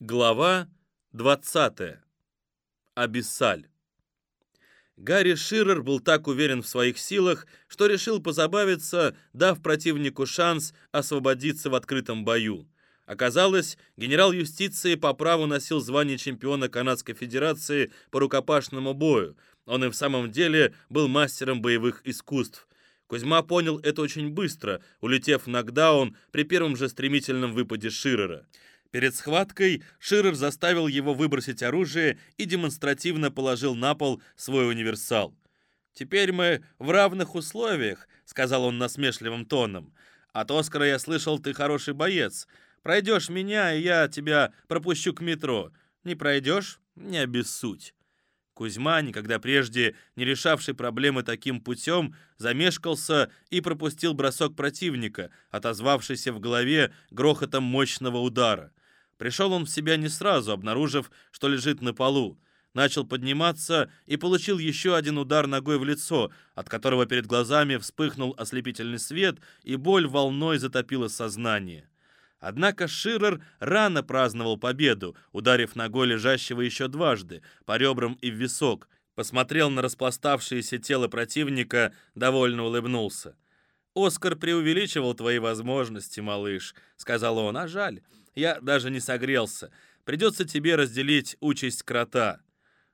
Глава 20. Абиссаль. Гарри Ширер был так уверен в своих силах, что решил позабавиться, дав противнику шанс освободиться в открытом бою. Оказалось, генерал юстиции по праву носил звание чемпиона Канадской Федерации по рукопашному бою. Он и в самом деле был мастером боевых искусств. Кузьма понял это очень быстро, улетев в нокдаун при первом же стремительном выпаде Ширера. Перед схваткой Ширер заставил его выбросить оружие и демонстративно положил на пол свой универсал. «Теперь мы в равных условиях», — сказал он насмешливым тоном. «От Оскара я слышал, ты хороший боец. Пройдешь меня, и я тебя пропущу к метро. Не пройдешь — не обессудь». Кузьма, никогда прежде не решавший проблемы таким путем, замешкался и пропустил бросок противника, отозвавшийся в голове грохотом мощного удара. Пришел он в себя не сразу, обнаружив, что лежит на полу. Начал подниматься и получил еще один удар ногой в лицо, от которого перед глазами вспыхнул ослепительный свет, и боль волной затопила сознание. Однако Ширер рано праздновал победу, ударив ногой лежащего еще дважды, по ребрам и в висок. Посмотрел на распластавшееся тело противника, довольно улыбнулся. «Оскар преувеличивал твои возможности, малыш», — сказал он, — «а жаль. Я даже не согрелся. Придется тебе разделить участь крота».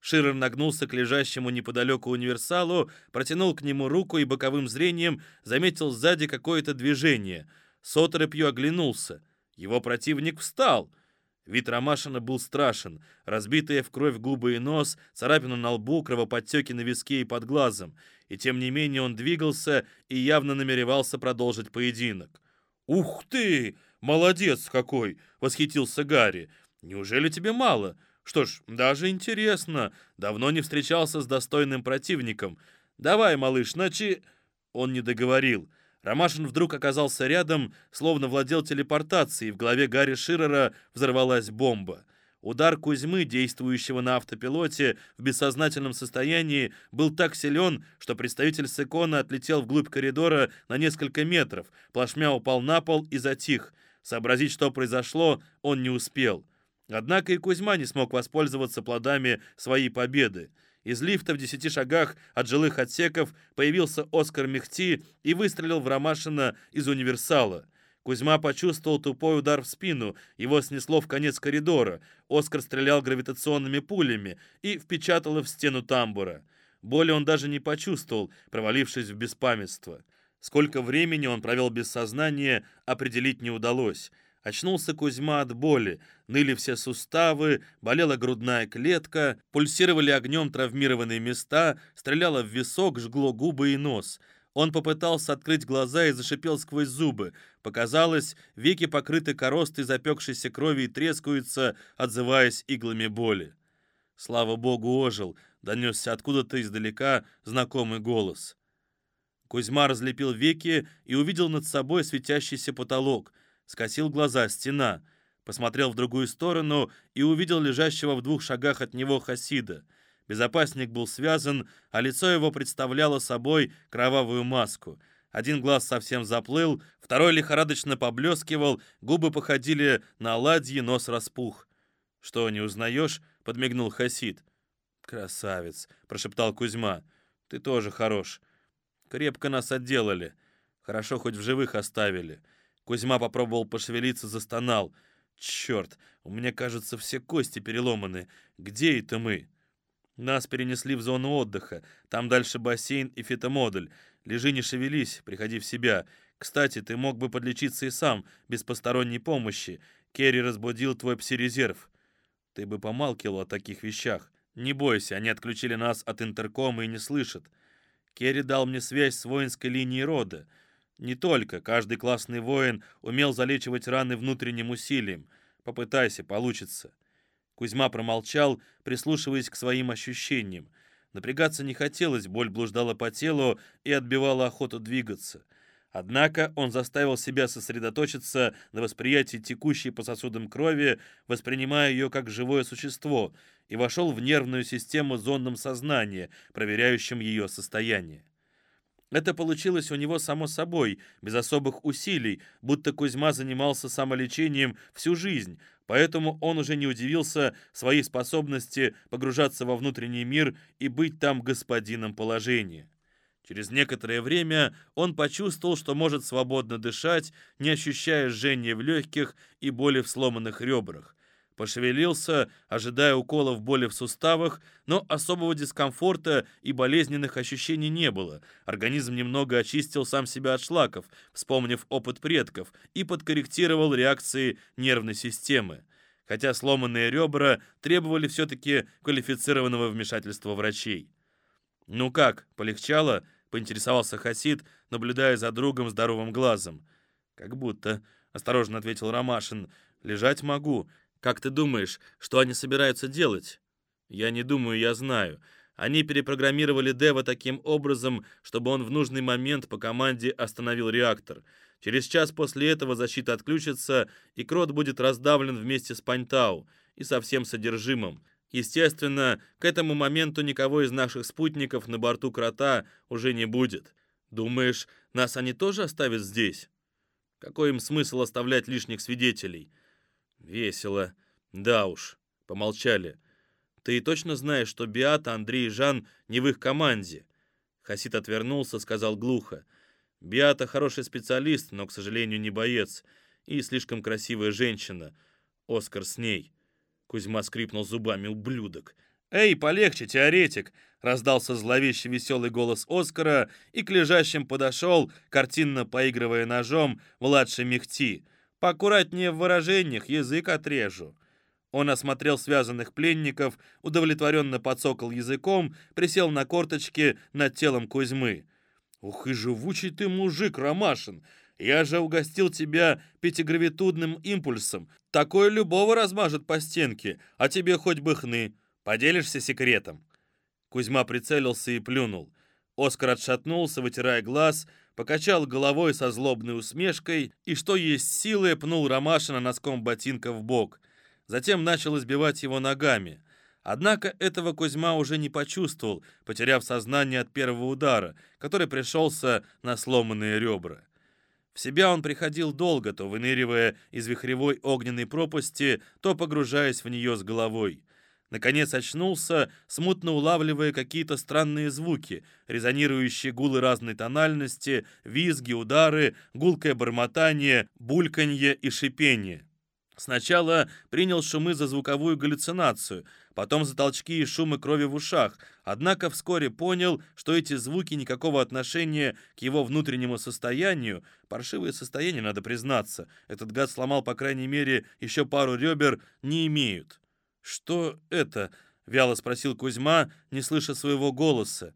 Ширер нагнулся к лежащему неподалеку универсалу, протянул к нему руку и боковым зрением заметил сзади какое-то движение. С оторопью оглянулся. Его противник встал. Вид Ромашина был страшен. Разбитые в кровь губы и нос, царапина на лбу, кровоподтеки на виске и под глазом. И тем не менее он двигался и явно намеревался продолжить поединок. «Ух ты! «Молодец какой!» — восхитился Гарри. «Неужели тебе мало? Что ж, даже интересно. Давно не встречался с достойным противником. Давай, малыш, начи...» Он не договорил. Ромашин вдруг оказался рядом, словно владел телепортацией. В голове Гарри Ширера взорвалась бомба. Удар Кузьмы, действующего на автопилоте в бессознательном состоянии, был так силен, что представитель Секона отлетел вглубь коридора на несколько метров, плашмя упал на пол и затих — Сообразить, что произошло, он не успел. Однако и Кузьма не смог воспользоваться плодами своей победы. Из лифта в десяти шагах от жилых отсеков появился Оскар Мехти и выстрелил в Ромашина из универсала. Кузьма почувствовал тупой удар в спину, его снесло в конец коридора. Оскар стрелял гравитационными пулями и впечатал в стену тамбура. Боли он даже не почувствовал, провалившись в беспамятство. Сколько времени он провел без сознания, определить не удалось. Очнулся Кузьма от боли, ныли все суставы, болела грудная клетка, пульсировали огнем травмированные места, стреляло в висок, жгло губы и нос. Он попытался открыть глаза и зашипел сквозь зубы. Показалось, веки покрыты коростой запекшейся крови и трескаются, отзываясь иглами боли. Слава богу, ожил, донесся откуда-то издалека знакомый голос. Кузьма разлепил веки и увидел над собой светящийся потолок. Скосил глаза, стена. Посмотрел в другую сторону и увидел лежащего в двух шагах от него Хасида. Безопасник был связан, а лицо его представляло собой кровавую маску. Один глаз совсем заплыл, второй лихорадочно поблескивал, губы походили на оладьи, нос распух. «Что, не узнаешь?» — подмигнул Хасид. «Красавец!» — прошептал Кузьма. «Ты тоже хорош. Крепко нас отделали. Хорошо, хоть в живых оставили. Кузьма попробовал пошевелиться, застонал. Черт, у меня, кажется, все кости переломаны. Где это мы? Нас перенесли в зону отдыха. Там дальше бассейн и фитомодуль. Лежи, не шевелись, приходи в себя. Кстати, ты мог бы подлечиться и сам, без посторонней помощи. Керри разбудил твой пси-резерв. Ты бы помалкивал о таких вещах. Не бойся, они отключили нас от интеркома и не слышат. Керри дал мне связь с воинской линией рода. Не только, каждый классный воин умел залечивать раны внутренним усилием. Попытайся, получится. Кузьма промолчал, прислушиваясь к своим ощущениям. Напрягаться не хотелось, боль блуждала по телу и отбивала охоту двигаться. Однако он заставил себя сосредоточиться на восприятии текущей по сосудам крови, воспринимая ее как живое существо, и вошел в нервную систему зонным сознания, проверяющим ее состояние. Это получилось у него само собой, без особых усилий, будто Кузьма занимался самолечением всю жизнь, поэтому он уже не удивился своей способности погружаться во внутренний мир и быть там господином положения. Через некоторое время он почувствовал, что может свободно дышать, не ощущая жжения в легких и боли в сломанных ребрах. Пошевелился, ожидая уколов боли в суставах, но особого дискомфорта и болезненных ощущений не было. Организм немного очистил сам себя от шлаков, вспомнив опыт предков, и подкорректировал реакции нервной системы. Хотя сломанные ребра требовали все-таки квалифицированного вмешательства врачей. «Ну как, полегчало?» — поинтересовался Хасид, наблюдая за другом здоровым глазом. «Как будто», — осторожно ответил Ромашин, — «лежать могу. Как ты думаешь, что они собираются делать?» «Я не думаю, я знаю. Они перепрограммировали Дева таким образом, чтобы он в нужный момент по команде остановил реактор. Через час после этого защита отключится, и Крот будет раздавлен вместе с Паньтау и со всем содержимым. Естественно, к этому моменту никого из наших спутников на борту Крота уже не будет. Думаешь, нас они тоже оставят здесь? Какой им смысл оставлять лишних свидетелей? Весело. Да уж. Помолчали. Ты точно знаешь, что Биата, Андрей и Жан не в их команде? Хасид отвернулся, сказал глухо. Биата хороший специалист, но, к сожалению, не боец. И слишком красивая женщина. Оскар с ней. Кузьма скрипнул зубами. «Ублюдок!» «Эй, полегче, теоретик!» — раздался зловещий веселый голос Оскара, и к лежащим подошел, картинно поигрывая ножом, младший Мехти. «Поаккуратнее в выражениях, язык отрежу». Он осмотрел связанных пленников, удовлетворенно подсокал языком, присел на корточки над телом Кузьмы. «Ух и живучий ты мужик, Ромашин! Я же угостил тебя пятигравитудным импульсом. Такое любого размажет по стенке, а тебе хоть бы хны. Поделишься секретом?» Кузьма прицелился и плюнул. Оскар отшатнулся, вытирая глаз, покачал головой со злобной усмешкой и, что есть силы, пнул Ромашина носком ботинка в бок. Затем начал избивать его ногами. Однако этого Кузьма уже не почувствовал, потеряв сознание от первого удара, который пришелся на сломанные ребра. В себя он приходил долго, то выныривая из вихревой огненной пропасти, то погружаясь в нее с головой. Наконец очнулся, смутно улавливая какие-то странные звуки, резонирующие гулы разной тональности, визги, удары, гулкое бормотание, бульканье и шипение. Сначала принял шумы за звуковую галлюцинацию, потом за толчки и шумы крови в ушах, однако вскоре понял, что эти звуки никакого отношения к его внутреннему состоянию, паршивое состояние, надо признаться, этот гад сломал, по крайней мере, еще пару ребер, не имеют. «Что это?» — вяло спросил Кузьма, не слыша своего голоса.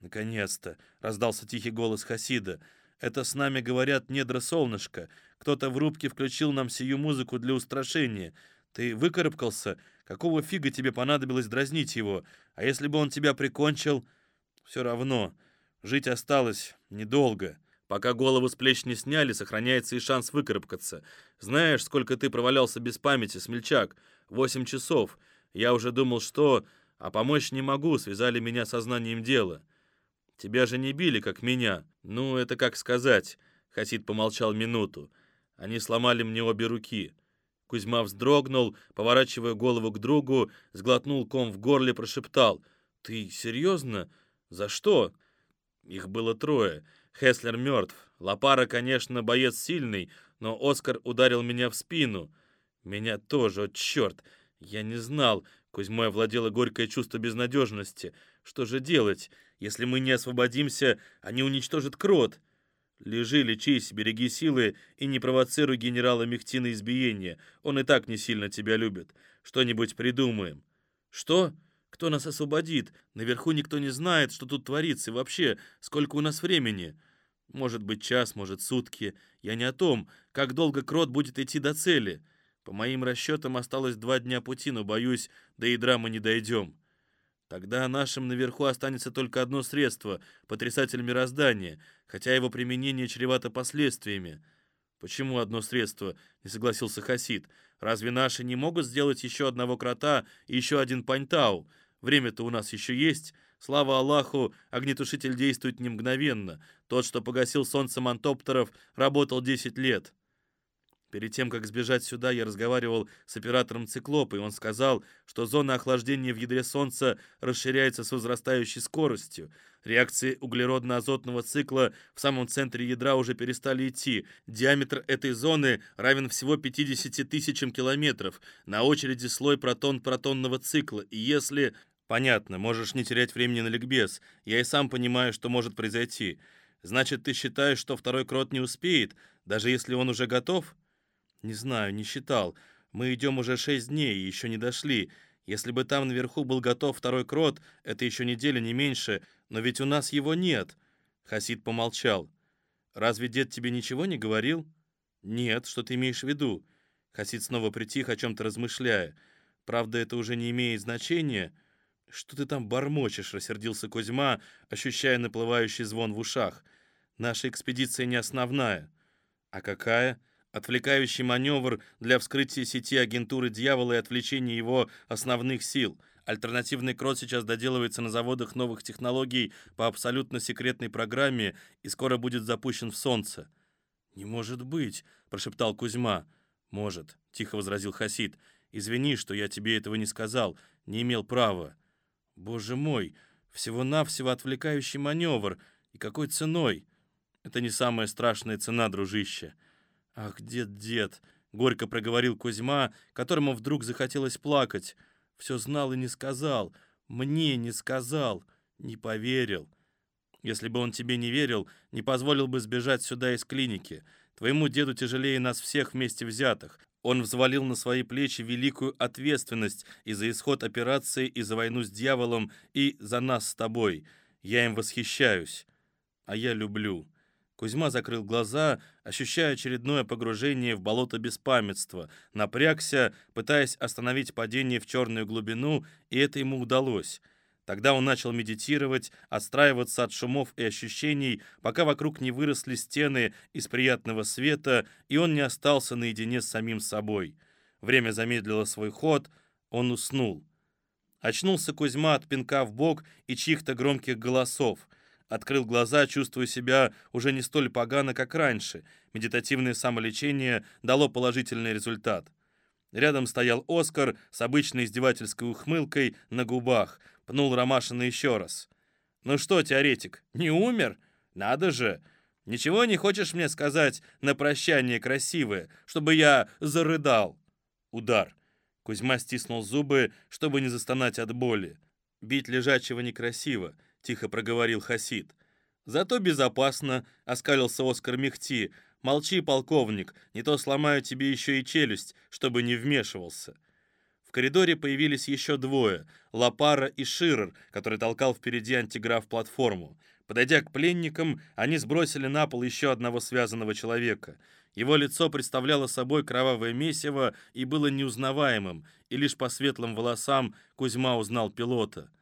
«Наконец-то!» — раздался тихий голос Хасида. «Это с нами говорят недра солнышко. Кто-то в рубке включил нам сию музыку для устрашения. Ты выкарабкался? Какого фига тебе понадобилось дразнить его? А если бы он тебя прикончил? Все равно. Жить осталось недолго. Пока голову с плеч не сняли, сохраняется и шанс выкарабкаться. Знаешь, сколько ты провалялся без памяти, смельчак? Восемь часов. Я уже думал, что... А помочь не могу, связали меня сознанием дела. Тебя же не били, как меня. Ну, это как сказать. Хасид помолчал минуту. Они сломали мне обе руки. Кузьма вздрогнул, поворачивая голову к другу, сглотнул ком в горле, прошептал. «Ты серьезно? За что?» Их было трое. Хеслер мертв. Лопара, конечно, боец сильный, но Оскар ударил меня в спину. Меня тоже, о, черт! Я не знал. Кузьмой овладело горькое чувство безнадежности. Что же делать? Если мы не освободимся, они уничтожат крот. Лежи, лечись, береги силы и не провоцируй генерала Мехтина избиения. Он и так не сильно тебя любит. Что-нибудь придумаем. Что? Кто нас освободит? Наверху никто не знает, что тут творится. И вообще, сколько у нас времени? Может быть, час, может, сутки. Я не о том, как долго крот будет идти до цели. По моим расчетам, осталось два дня пути, но, боюсь, до ядра мы не дойдем. Тогда нашим наверху останется только одно средство — потрясатель мироздания, хотя его применение чревато последствиями. «Почему одно средство?» — не согласился Хасид. «Разве наши не могут сделать еще одного крота и еще один паньтау? Время-то у нас еще есть. Слава Аллаху, огнетушитель действует не мгновенно. Тот, что погасил солнце мантоптеров, работал 10 лет». Перед тем, как сбежать сюда, я разговаривал с оператором циклопа, и он сказал, что зона охлаждения в ядре Солнца расширяется с возрастающей скоростью. Реакции углеродно-азотного цикла в самом центре ядра уже перестали идти. Диаметр этой зоны равен всего 50 тысячам километров. На очереди слой протон-протонного цикла. И если... Понятно, можешь не терять времени на ликбез. Я и сам понимаю, что может произойти. Значит, ты считаешь, что второй крот не успеет, даже если он уже готов? «Не знаю, не считал. Мы идем уже шесть дней и еще не дошли. Если бы там наверху был готов второй крот, это еще неделя, не меньше. Но ведь у нас его нет». Хасид помолчал. «Разве дед тебе ничего не говорил?» «Нет, что ты имеешь в виду?» Хасид снова притих, о чем-то размышляя. «Правда, это уже не имеет значения». «Что ты там бормочешь?» — рассердился Кузьма, ощущая наплывающий звон в ушах. «Наша экспедиция не основная». «А какая?» Отвлекающий маневр для вскрытия сети агентуры дьявола и отвлечения его основных сил. Альтернативный крот сейчас доделывается на заводах новых технологий по абсолютно секретной программе и скоро будет запущен в Солнце. «Не может быть», — прошептал Кузьма. «Может», — тихо возразил Хасид. «Извини, что я тебе этого не сказал, не имел права». «Боже мой, всего-навсего отвлекающий маневр. И какой ценой?» «Это не самая страшная цена, дружище». «Ах, дед, дед!» — горько проговорил Кузьма, которому вдруг захотелось плакать. «Все знал и не сказал. Мне не сказал. Не поверил. Если бы он тебе не верил, не позволил бы сбежать сюда из клиники. Твоему деду тяжелее нас всех вместе взятых. Он взвалил на свои плечи великую ответственность и за исход операции, и за войну с дьяволом, и за нас с тобой. Я им восхищаюсь. А я люблю. Кузьма закрыл глаза, ощущая очередное погружение в болото беспамятства, напрягся, пытаясь остановить падение в черную глубину, и это ему удалось. Тогда он начал медитировать, отстраиваться от шумов и ощущений, пока вокруг не выросли стены из приятного света, и он не остался наедине с самим собой. Время замедлило свой ход, он уснул. Очнулся Кузьма от пинка в бок и чьих-то громких голосов — Открыл глаза, чувствуя себя уже не столь погано, как раньше. Медитативное самолечение дало положительный результат. Рядом стоял Оскар с обычной издевательской ухмылкой на губах. Пнул Ромашина еще раз. «Ну что, теоретик, не умер? Надо же! Ничего не хочешь мне сказать на прощание красивое, чтобы я зарыдал?» Удар. Кузьма стиснул зубы, чтобы не застонать от боли. Бить лежачего некрасиво. — тихо проговорил Хасид. «Зато безопасно», — оскалился Оскар Мехти. «Молчи, полковник, не то сломаю тебе еще и челюсть, чтобы не вмешивался». В коридоре появились еще двое — Лапара и Ширер, который толкал впереди антиграф-платформу. Подойдя к пленникам, они сбросили на пол еще одного связанного человека. Его лицо представляло собой кровавое месиво и было неузнаваемым, и лишь по светлым волосам Кузьма узнал пилота —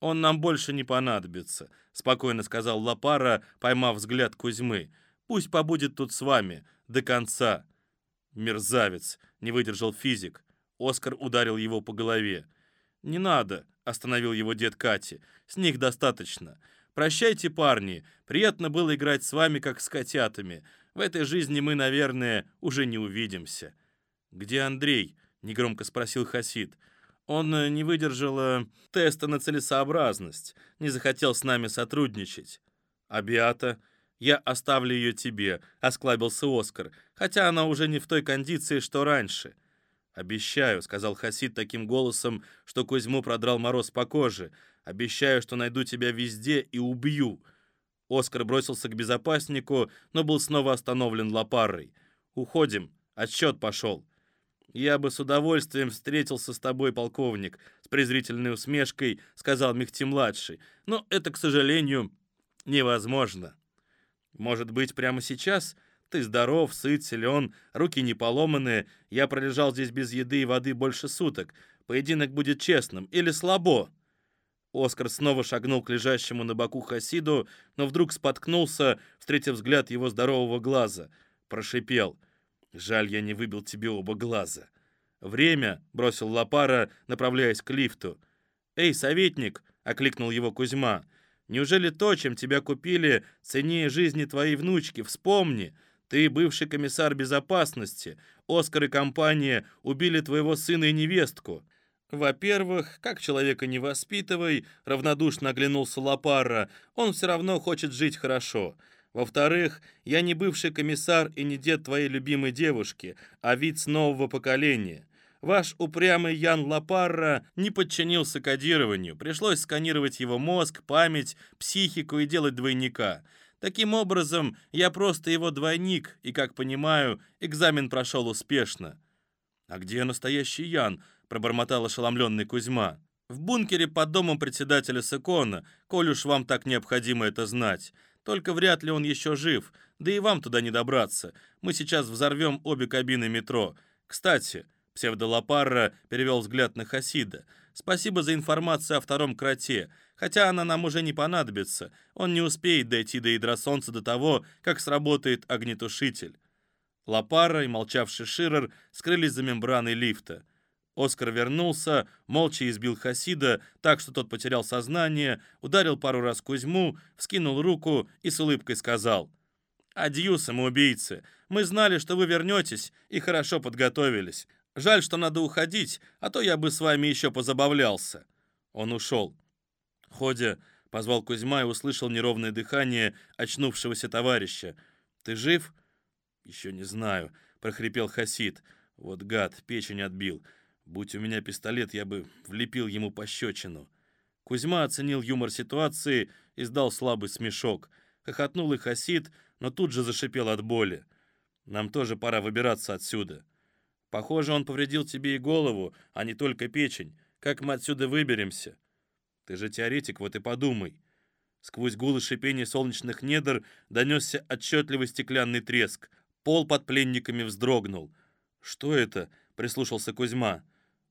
«Он нам больше не понадобится», — спокойно сказал Лапара, поймав взгляд Кузьмы. «Пусть побудет тут с вами до конца». «Мерзавец», — не выдержал физик. Оскар ударил его по голове. «Не надо», — остановил его дед Кати. «С них достаточно. Прощайте, парни. Приятно было играть с вами, как с котятами. В этой жизни мы, наверное, уже не увидимся». «Где Андрей?» — негромко спросил Хасид. Он э, не выдержал э, теста на целесообразность, не захотел с нами сотрудничать. А Биата? Я оставлю ее тебе, осклабился Оскар, хотя она уже не в той кондиции, что раньше. «Обещаю», — сказал Хасид таким голосом, что Кузьму продрал мороз по коже. «Обещаю, что найду тебя везде и убью». Оскар бросился к безопаснику, но был снова остановлен лопарой. «Уходим. Отсчет пошел». «Я бы с удовольствием встретился с тобой, полковник», — с презрительной усмешкой сказал Мехти-младший. «Но это, к сожалению, невозможно». «Может быть, прямо сейчас?» Ты здоров, сыт, силен, руки не поломанные. Я пролежал здесь без еды и воды больше суток. Поединок будет честным. Или слабо?» Оскар снова шагнул к лежащему на боку Хасиду, но вдруг споткнулся, встретив взгляд его здорового глаза. Прошипел. Жаль, я не выбил тебе оба глаза. Время, бросил Лапара, направляясь к лифту. Эй, советник, окликнул его Кузьма. Неужели то, чем тебя купили, ценнее жизни твоей внучки? Вспомни, Ты бывший комиссар безопасности. Оскар и компания убили твоего сына и невестку. Во-первых, как человека не воспитывай, равнодушно оглянулся Лапарра, он все равно хочет жить хорошо. Во-вторых, я не бывший комиссар и не дед твоей любимой девушки, а вид нового поколения. Ваш упрямый Ян Лапарра не подчинился кодированию, пришлось сканировать его мозг, память, психику и делать двойника. Таким образом, я просто его двойник, и, как понимаю, экзамен прошел успешно. «А где настоящий Ян?» — пробормотал ошеломленный Кузьма. «В бункере под домом председателя Сыкона, коль уж вам так необходимо это знать. Только вряд ли он еще жив, да и вам туда не добраться. Мы сейчас взорвем обе кабины метро. Кстати, Псевдолопарра перевел взгляд на Хасида. «Спасибо за информацию о втором кроте, хотя она нам уже не понадобится. Он не успеет дойти до ядра солнца до того, как сработает огнетушитель». Лапара и молчавший Ширер скрылись за мембраной лифта. Оскар вернулся, молча избил Хасида, так что тот потерял сознание, ударил пару раз Кузьму, вскинул руку и с улыбкой сказал «Адью, самоубийцы! Мы знали, что вы вернетесь и хорошо подготовились. Жаль, что надо уходить, а то я бы с вами еще позабавлялся». Он ушел. Ходя, позвал Кузьма и услышал неровное дыхание очнувшегося товарища. «Ты жив?» «Еще не знаю», — прохрипел Хасид. «Вот гад, печень отбил. Будь у меня пистолет, я бы влепил ему пощечину». Кузьма оценил юмор ситуации и сдал слабый смешок. Хохотнул и Хасид, но тут же зашипел от боли. «Нам тоже пора выбираться отсюда». Похоже, он повредил тебе и голову, а не только печень. Как мы отсюда выберемся? Ты же теоретик, вот и подумай. Сквозь гул и шипение солнечных недр донесся отчетливый стеклянный треск. Пол под пленниками вздрогнул. «Что это?» — прислушался Кузьма.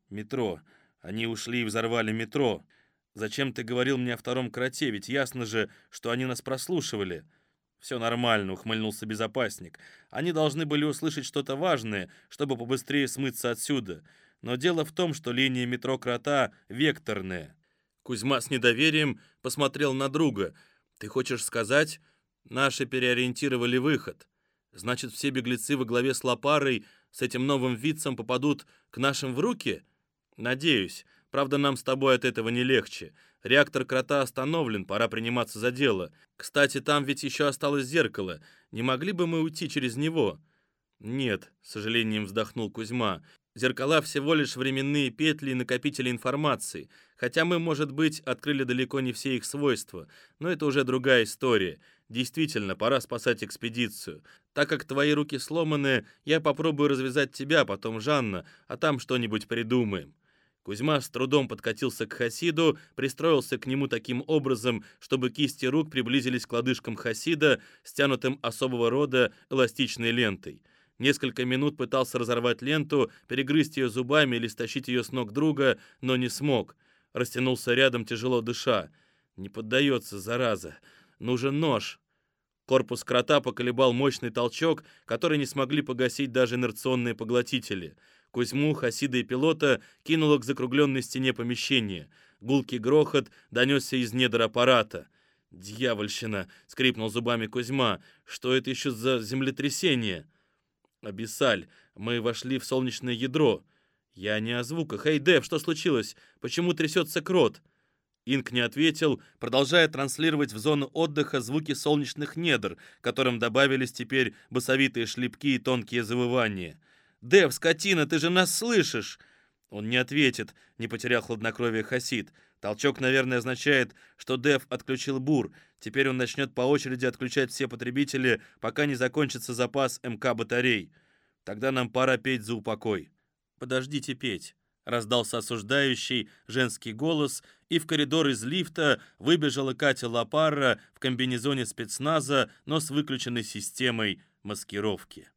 «Метро. Они ушли и взорвали метро. Зачем ты говорил мне о втором кроте? Ведь ясно же, что они нас прослушивали». «Все нормально», — ухмыльнулся безопасник. «Они должны были услышать что-то важное, чтобы побыстрее смыться отсюда. Но дело в том, что линия метро Крота векторная». Кузьма с недоверием посмотрел на друга. «Ты хочешь сказать, наши переориентировали выход? Значит, все беглецы во главе с Лопарой с этим новым вицем попадут к нашим в руки? Надеюсь. Правда, нам с тобой от этого не легче. Реактор крота остановлен, пора приниматься за дело. Кстати, там ведь еще осталось зеркало. Не могли бы мы уйти через него?» «Нет», — с сожалением вздохнул Кузьма. «Зеркала всего лишь временные петли и накопители информации. Хотя мы, может быть, открыли далеко не все их свойства. Но это уже другая история. Действительно, пора спасать экспедицию. Так как твои руки сломаны, я попробую развязать тебя, потом Жанна, а там что-нибудь придумаем». Кузьма с трудом подкатился к Хасиду, пристроился к нему таким образом, чтобы кисти рук приблизились к лодыжкам Хасида, стянутым особого рода эластичной лентой. Несколько минут пытался разорвать ленту, перегрызть ее зубами или стащить ее с ног друга, но не смог. Растянулся рядом, тяжело дыша. Не поддается, зараза. Нужен нож. Корпус крота поколебал мощный толчок, который не смогли погасить даже инерционные поглотители — Кузьму, Хасида и пилота кинуло к закругленной стене помещения. Гулкий грохот донесся из недр аппарата. «Дьявольщина!» — скрипнул зубами Кузьма. «Что это еще за землетрясение?» «Абиссаль, мы вошли в солнечное ядро». «Я не о звуках. Эй, Дэв, что случилось? Почему трясется крот?» Инк не ответил, продолжая транслировать в зону отдыха звуки солнечных недр, которым добавились теперь басовитые шлепки и тонкие завывания. «Дэв, скотина, ты же нас слышишь!» Он не ответит, не потерял хладнокровие Хасид. Толчок, наверное, означает, что Дэв отключил бур. Теперь он начнет по очереди отключать все потребители, пока не закончится запас МК батарей. Тогда нам пора петь за упокой. «Подождите петь», — раздался осуждающий женский голос, и в коридор из лифта выбежала Катя Лапара в комбинезоне спецназа, но с выключенной системой маскировки.